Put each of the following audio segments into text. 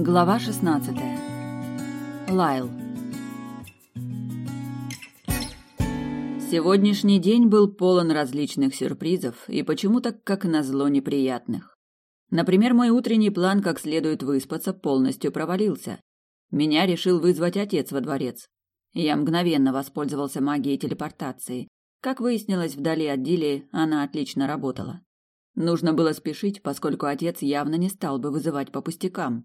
Глава 16. Лайл. Сегодняшний день был полон различных сюрпризов и почему-то, как назло, неприятных. Например, мой утренний план, как следует выспаться, полностью провалился. Меня решил вызвать отец во дворец. Я мгновенно воспользовался магией телепортации. Как выяснилось, вдали от Дилии она отлично работала. Нужно было спешить, поскольку отец явно не стал бы вызывать по пустякам.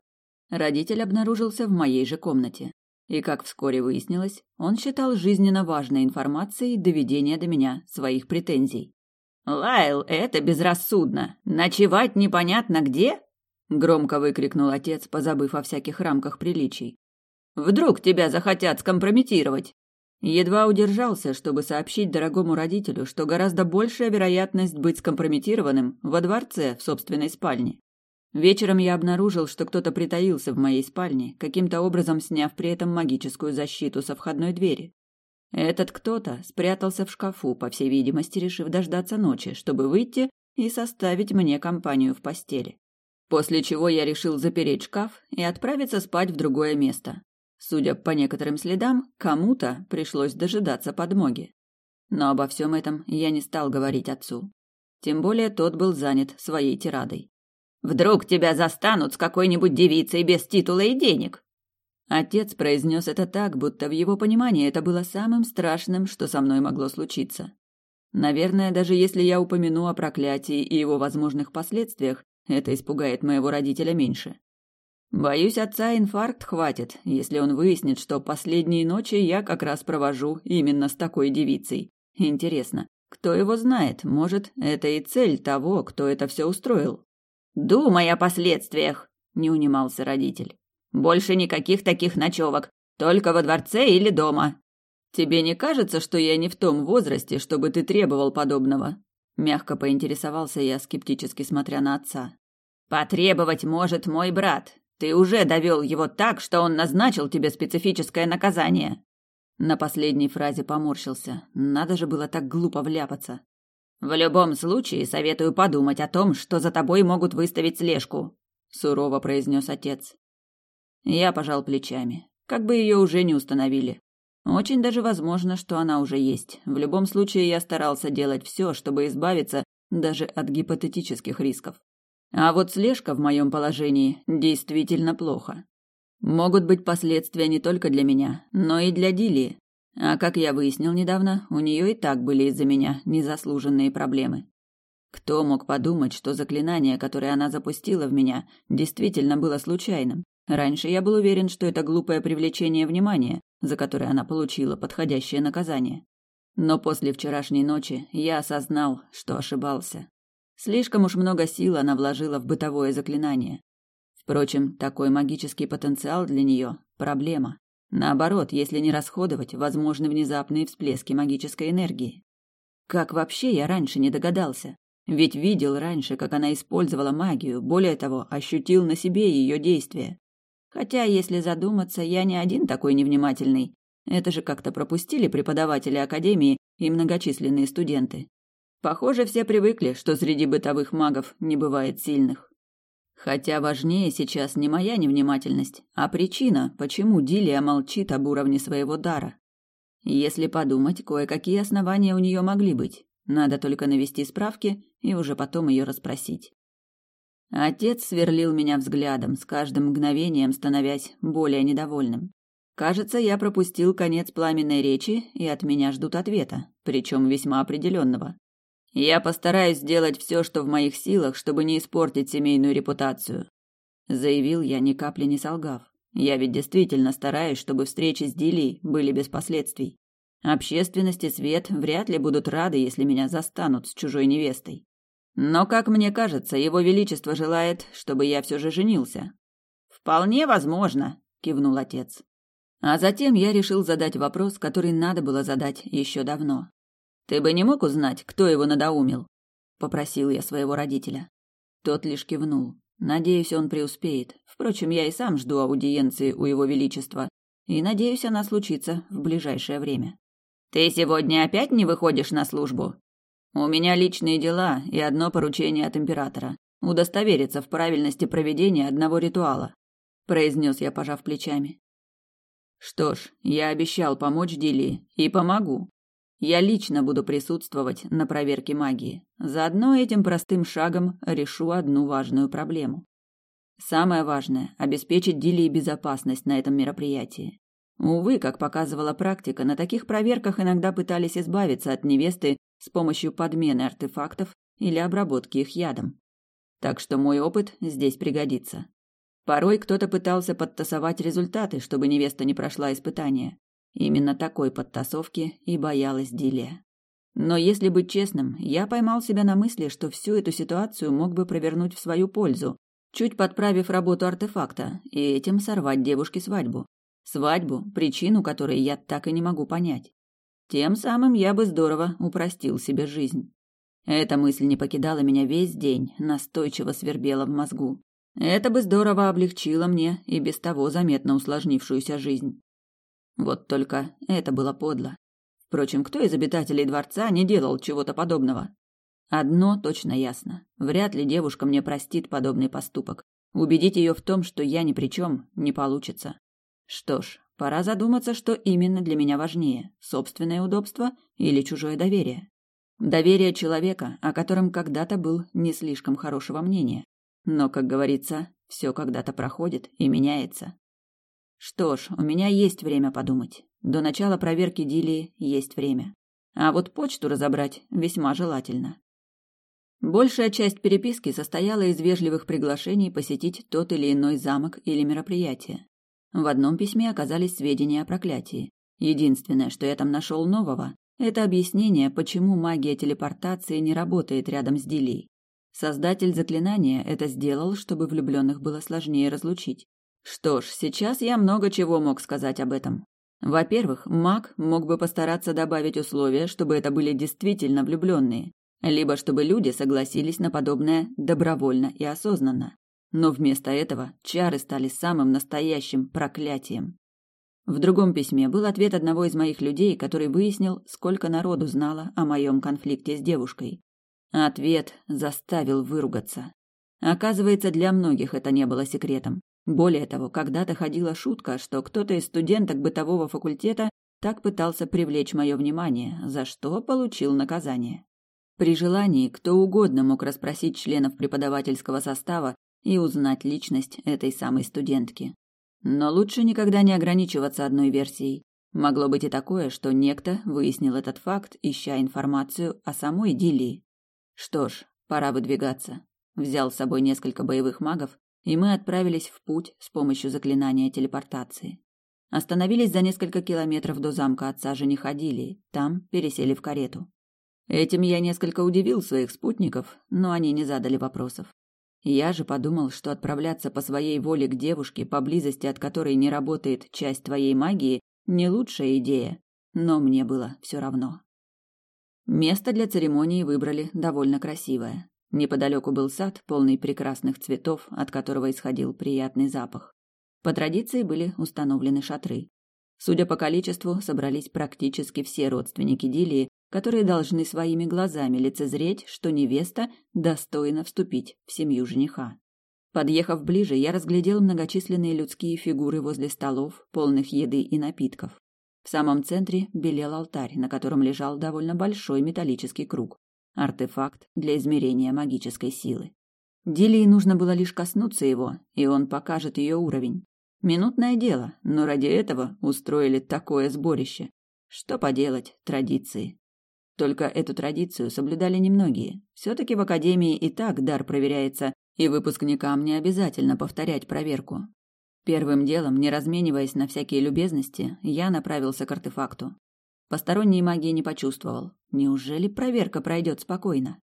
Родитель обнаружился в моей же комнате. И, как вскоре выяснилось, он считал жизненно важной информацией доведения до меня своих претензий. «Лайл, это безрассудно! Ночевать непонятно где?» — громко выкрикнул отец, позабыв о всяких рамках приличий. «Вдруг тебя захотят скомпрометировать?» Едва удержался, чтобы сообщить дорогому родителю, что гораздо большая вероятность быть скомпрометированным во дворце в собственной спальне. Вечером я обнаружил, что кто-то притаился в моей спальне, каким-то образом сняв при этом магическую защиту со входной двери. Этот кто-то спрятался в шкафу, по всей видимости, решив дождаться ночи, чтобы выйти и составить мне компанию в постели. После чего я решил запереть шкаф и отправиться спать в другое место. Судя по некоторым следам, кому-то пришлось дожидаться подмоги. Но обо всем этом я не стал говорить отцу. Тем более тот был занят своей тирадой. «Вдруг тебя застанут с какой-нибудь девицей без титула и денег?» Отец произнес это так, будто в его понимании это было самым страшным, что со мной могло случиться. Наверное, даже если я упомяну о проклятии и его возможных последствиях, это испугает моего родителя меньше. Боюсь, отца инфаркт хватит, если он выяснит, что последние ночи я как раз провожу именно с такой девицей. Интересно, кто его знает? Может, это и цель того, кто это все устроил? Думай о последствиях, не унимался родитель. Больше никаких таких ночевок, только во дворце или дома. Тебе не кажется, что я не в том возрасте, чтобы ты требовал подобного? Мягко поинтересовался я, скептически смотря на отца. Потребовать может мой брат, ты уже довел его так, что он назначил тебе специфическое наказание. На последней фразе поморщился. Надо же было так глупо вляпаться. В любом случае, советую подумать о том, что за тобой могут выставить слежку, сурово произнес отец. Я пожал плечами. Как бы ее уже не установили. Очень даже возможно, что она уже есть. В любом случае, я старался делать все, чтобы избавиться даже от гипотетических рисков. А вот слежка в моем положении действительно плохо. Могут быть последствия не только для меня, но и для Дилии. А как я выяснил недавно, у нее и так были из-за меня незаслуженные проблемы. Кто мог подумать, что заклинание, которое она запустила в меня, действительно было случайным? Раньше я был уверен, что это глупое привлечение внимания, за которое она получила подходящее наказание. Но после вчерашней ночи я осознал, что ошибался. Слишком уж много сил она вложила в бытовое заклинание. Впрочем, такой магический потенциал для нее – проблема. Наоборот, если не расходовать, возможны внезапные всплески магической энергии. Как вообще я раньше не догадался? Ведь видел раньше, как она использовала магию, более того, ощутил на себе ее действия. Хотя, если задуматься, я не один такой невнимательный. Это же как-то пропустили преподаватели академии и многочисленные студенты. Похоже, все привыкли, что среди бытовых магов не бывает сильных. Хотя важнее сейчас не моя невнимательность, а причина, почему Дилия молчит об уровне своего дара. Если подумать, кое-какие основания у нее могли быть. Надо только навести справки и уже потом ее расспросить. Отец сверлил меня взглядом, с каждым мгновением становясь более недовольным. Кажется, я пропустил конец пламенной речи, и от меня ждут ответа, причем весьма определенного. Я постараюсь сделать все, что в моих силах, чтобы не испортить семейную репутацию, заявил я, ни капли не солгав. Я ведь действительно стараюсь, чтобы встречи с Дилей были без последствий. Общественность и свет вряд ли будут рады, если меня застанут с чужой невестой. Но, как мне кажется, его величество желает, чтобы я все же женился. Вполне возможно, кивнул отец. А затем я решил задать вопрос, который надо было задать еще давно. Ты бы не мог узнать, кто его надоумил? попросил я своего родителя. Тот лишь кивнул. Надеюсь, он преуспеет. Впрочем, я и сам жду аудиенции у его величества, и надеюсь, она случится в ближайшее время. Ты сегодня опять не выходишь на службу? У меня личные дела и одно поручение от императора удостовериться в правильности проведения одного ритуала. произнес я, пожав плечами. Что ж, я обещал помочь Дилии и помогу. Я лично буду присутствовать на проверке магии. Заодно этим простым шагом решу одну важную проблему. Самое важное – обеспечить Дилии безопасность на этом мероприятии. Увы, как показывала практика, на таких проверках иногда пытались избавиться от невесты с помощью подмены артефактов или обработки их ядом. Так что мой опыт здесь пригодится. Порой кто-то пытался подтасовать результаты, чтобы невеста не прошла испытание. Именно такой подтасовки и боялась Дилия. Но если быть честным, я поймал себя на мысли, что всю эту ситуацию мог бы провернуть в свою пользу, чуть подправив работу артефакта, и этим сорвать девушке свадьбу. Свадьбу, причину которой я так и не могу понять. Тем самым я бы здорово упростил себе жизнь. Эта мысль не покидала меня весь день, настойчиво свербела в мозгу. Это бы здорово облегчило мне и без того заметно усложнившуюся жизнь. Вот только это было подло. Впрочем, кто из обитателей дворца не делал чего-то подобного? Одно точно ясно. Вряд ли девушка мне простит подобный поступок. Убедить ее в том, что я ни при чем, не получится. Что ж, пора задуматься, что именно для меня важнее – собственное удобство или чужое доверие. Доверие человека, о котором когда-то был не слишком хорошего мнения. Но, как говорится, все когда-то проходит и меняется. Что ж, у меня есть время подумать. До начала проверки Дилии есть время. А вот почту разобрать весьма желательно. Большая часть переписки состояла из вежливых приглашений посетить тот или иной замок или мероприятие. В одном письме оказались сведения о проклятии. Единственное, что я там нашел нового, это объяснение, почему магия телепортации не работает рядом с Дилией. Создатель заклинания это сделал, чтобы влюбленных было сложнее разлучить. Что ж, сейчас я много чего мог сказать об этом. Во-первых, маг мог бы постараться добавить условия, чтобы это были действительно влюбленные, либо чтобы люди согласились на подобное добровольно и осознанно. Но вместо этого чары стали самым настоящим проклятием. В другом письме был ответ одного из моих людей, который выяснил, сколько народу знало о моем конфликте с девушкой. Ответ заставил выругаться. Оказывается, для многих это не было секретом. Более того, когда-то ходила шутка, что кто-то из студенток бытового факультета так пытался привлечь мое внимание, за что получил наказание. При желании кто угодно мог расспросить членов преподавательского состава и узнать личность этой самой студентки. Но лучше никогда не ограничиваться одной версией. Могло быть и такое, что некто выяснил этот факт, ища информацию о самой Дилии. Что ж, пора выдвигаться. Взял с собой несколько боевых магов и мы отправились в путь с помощью заклинания телепортации. Остановились за несколько километров до замка отца жениха Дилии, там пересели в карету. Этим я несколько удивил своих спутников, но они не задали вопросов. Я же подумал, что отправляться по своей воле к девушке, поблизости от которой не работает часть твоей магии, не лучшая идея, но мне было все равно. Место для церемонии выбрали довольно красивое. Неподалеку был сад, полный прекрасных цветов, от которого исходил приятный запах. По традиции были установлены шатры. Судя по количеству, собрались практически все родственники Дилии, которые должны своими глазами лицезреть, что невеста достойна вступить в семью жениха. Подъехав ближе, я разглядел многочисленные людские фигуры возле столов, полных еды и напитков. В самом центре белел алтарь, на котором лежал довольно большой металлический круг. Артефакт для измерения магической силы. Дилии нужно было лишь коснуться его, и он покажет ее уровень. Минутное дело, но ради этого устроили такое сборище. Что поделать, традиции. Только эту традицию соблюдали немногие. Все-таки в академии и так дар проверяется, и выпускникам не обязательно повторять проверку. Первым делом, не размениваясь на всякие любезности, я направился к артефакту. Посторонней магии не почувствовал. Неужели проверка пройдет спокойно?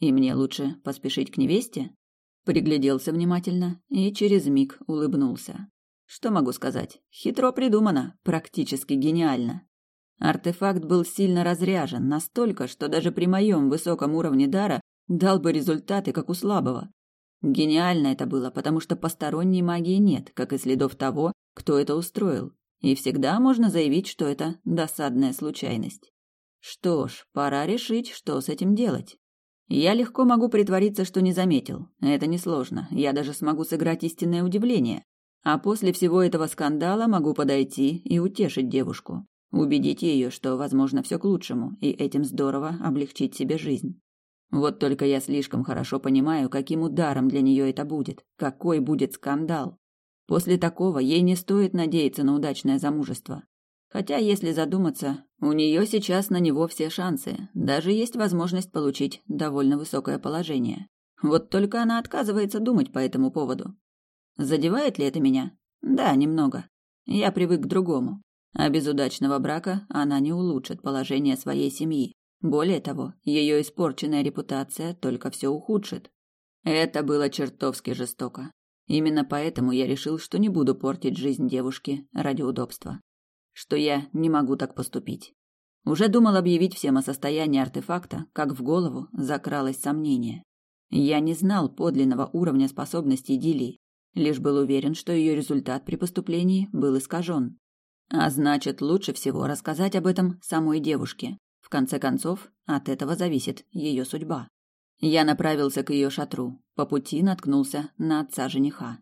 И мне лучше поспешить к невесте? Пригляделся внимательно и через миг улыбнулся. Что могу сказать? Хитро придумано, практически гениально. Артефакт был сильно разряжен, настолько, что даже при моем высоком уровне дара дал бы результаты, как у слабого. Гениально это было, потому что посторонней магии нет, как и следов того, кто это устроил. И всегда можно заявить, что это досадная случайность. Что ж, пора решить, что с этим делать. Я легко могу притвориться, что не заметил. Это несложно. Я даже смогу сыграть истинное удивление. А после всего этого скандала могу подойти и утешить девушку. Убедить ее, что, возможно, все к лучшему, и этим здорово облегчить себе жизнь. Вот только я слишком хорошо понимаю, каким ударом для нее это будет, какой будет скандал. После такого ей не стоит надеяться на удачное замужество. Хотя, если задуматься, у нее сейчас на него все шансы, даже есть возможность получить довольно высокое положение. Вот только она отказывается думать по этому поводу. Задевает ли это меня? Да, немного. Я привык к другому. А без удачного брака она не улучшит положение своей семьи. Более того, ее испорченная репутация только все ухудшит. Это было чертовски жестоко. Именно поэтому я решил, что не буду портить жизнь девушки ради удобства. Что я не могу так поступить. Уже думал объявить всем о состоянии артефакта, как в голову закралось сомнение. Я не знал подлинного уровня способностей Дилии, лишь был уверен, что ее результат при поступлении был искажен. А значит, лучше всего рассказать об этом самой девушке. В конце концов, от этого зависит ее судьба. Я направился к ее шатру. По пути наткнулся на отца жениха.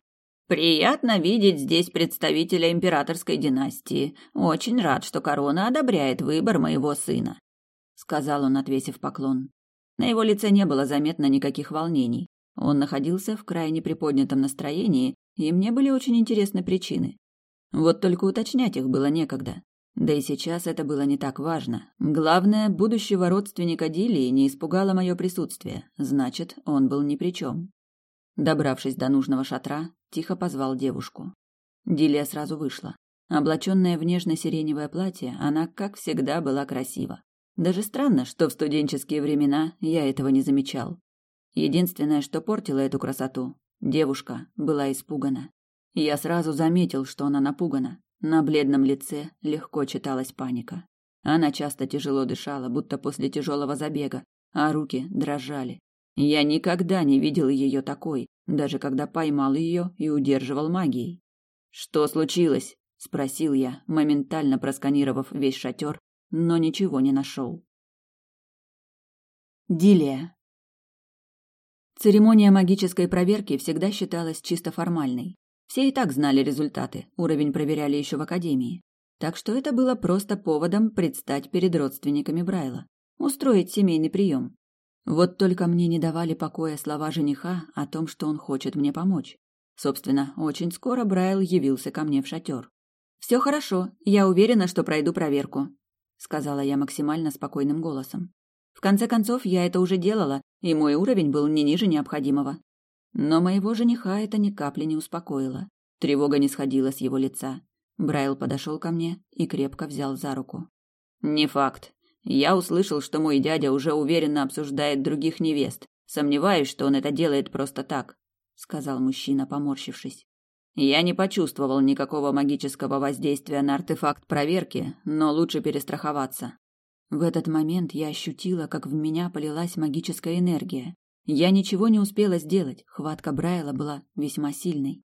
«Приятно видеть здесь представителя императорской династии. Очень рад, что корона одобряет выбор моего сына», — сказал он, отвесив поклон. На его лице не было заметно никаких волнений. Он находился в крайне приподнятом настроении, и мне были очень интересны причины. Вот только уточнять их было некогда. Да и сейчас это было не так важно. Главное, будущего родственника Дилии не испугало мое присутствие, значит, он был ни при чем. Добравшись до нужного шатра, тихо позвал девушку. Дилия сразу вышла. Облаченная в нежно-сиреневое платье, она, как всегда, была красива. Даже странно, что в студенческие времена я этого не замечал. Единственное, что портило эту красоту, девушка была испугана. Я сразу заметил, что она напугана. На бледном лице легко читалась паника. Она часто тяжело дышала, будто после тяжелого забега, а руки дрожали. Я никогда не видел ее такой, даже когда поймал ее и удерживал магией. «Что случилось?» – спросил я, моментально просканировав весь шатер, но ничего не нашел. Дилия. Церемония магической проверки всегда считалась чисто формальной. Все и так знали результаты, уровень проверяли еще в академии. Так что это было просто поводом предстать перед родственниками Брайла, устроить семейный прием. Вот только мне не давали покоя слова жениха о том, что он хочет мне помочь. Собственно, очень скоро Брайл явился ко мне в шатер. «Все хорошо, я уверена, что пройду проверку», — сказала я максимально спокойным голосом. В конце концов, я это уже делала, и мой уровень был не ниже необходимого. Но моего жениха это ни капли не успокоило. Тревога не сходила с его лица. Брайл подошел ко мне и крепко взял за руку. «Не факт. Я услышал, что мой дядя уже уверенно обсуждает других невест. Сомневаюсь, что он это делает просто так», — сказал мужчина, поморщившись. «Я не почувствовал никакого магического воздействия на артефакт проверки, но лучше перестраховаться». В этот момент я ощутила, как в меня полилась магическая энергия. Я ничего не успела сделать, хватка Брайла была весьма сильной.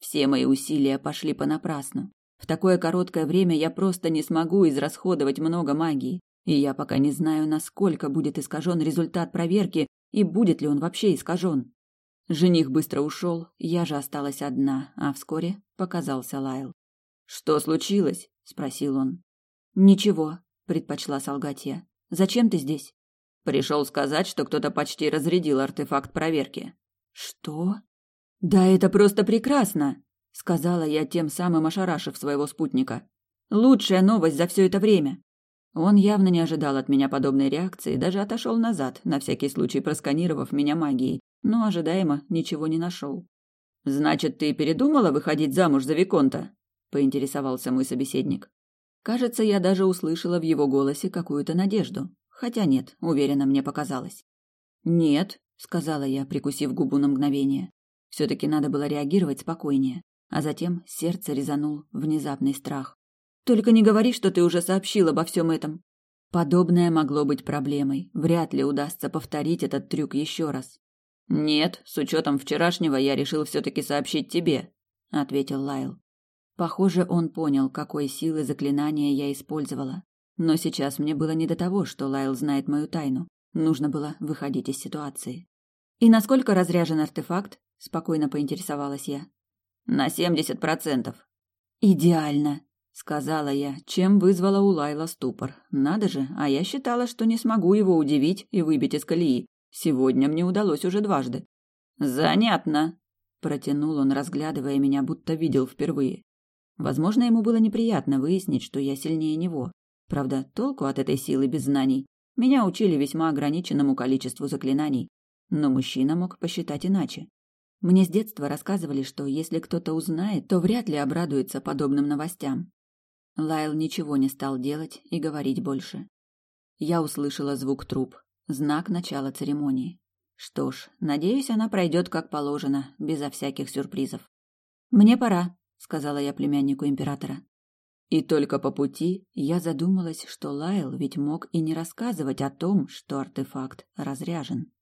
Все мои усилия пошли понапрасну. В такое короткое время я просто не смогу израсходовать много магии, и я пока не знаю, насколько будет искажен результат проверки и будет ли он вообще искажен. Жених быстро ушел, я же осталась одна, а вскоре показался Лайл. «Что случилось?» – спросил он. «Ничего», – предпочла солгать я. «Зачем ты здесь?» Пришел сказать, что кто-то почти разрядил артефакт проверки. Что? Да это просто прекрасно, сказала я тем самым ошарашив своего спутника. Лучшая новость за все это время. Он явно не ожидал от меня подобной реакции, даже отошел назад, на всякий случай просканировав меня магией, но ожидаемо ничего не нашел. Значит, ты передумала выходить замуж за виконта? поинтересовался мой собеседник. Кажется, я даже услышала в его голосе какую-то надежду. Хотя нет, уверенно мне показалось. «Нет», — сказала я, прикусив губу на мгновение. Все-таки надо было реагировать спокойнее. А затем сердце резанул внезапный страх. «Только не говори, что ты уже сообщил обо всем этом». Подобное могло быть проблемой. Вряд ли удастся повторить этот трюк еще раз. «Нет, с учетом вчерашнего я решил все-таки сообщить тебе», — ответил Лайл. Похоже, он понял, какой силы заклинания я использовала. Но сейчас мне было не до того, что Лайл знает мою тайну. Нужно было выходить из ситуации. «И насколько разряжен артефакт?» – спокойно поинтересовалась я. На семьдесят процентов. Идеально, сказала я, чем вызвала у Лайла ступор. Надо же, а я считала, что не смогу его удивить и выбить из колеи. Сегодня мне удалось уже дважды. Занятно, протянул он, разглядывая меня, будто видел впервые. Возможно, ему было неприятно выяснить, что я сильнее него. Правда, толку от этой силы без знаний. Меня учили весьма ограниченному количеству заклинаний, но мужчина мог посчитать иначе. Мне с детства рассказывали, что если кто-то узнает, то вряд ли обрадуется подобным новостям. Лайл ничего не стал делать и говорить больше. Я услышала звук труб, знак начала церемонии. Что ж, надеюсь, она пройдет как положено, безо всяких сюрпризов. Мне пора, сказала я племяннику императора. И только по пути я задумалась, что Лайл ведь мог и не рассказывать о том, что артефакт разряжен.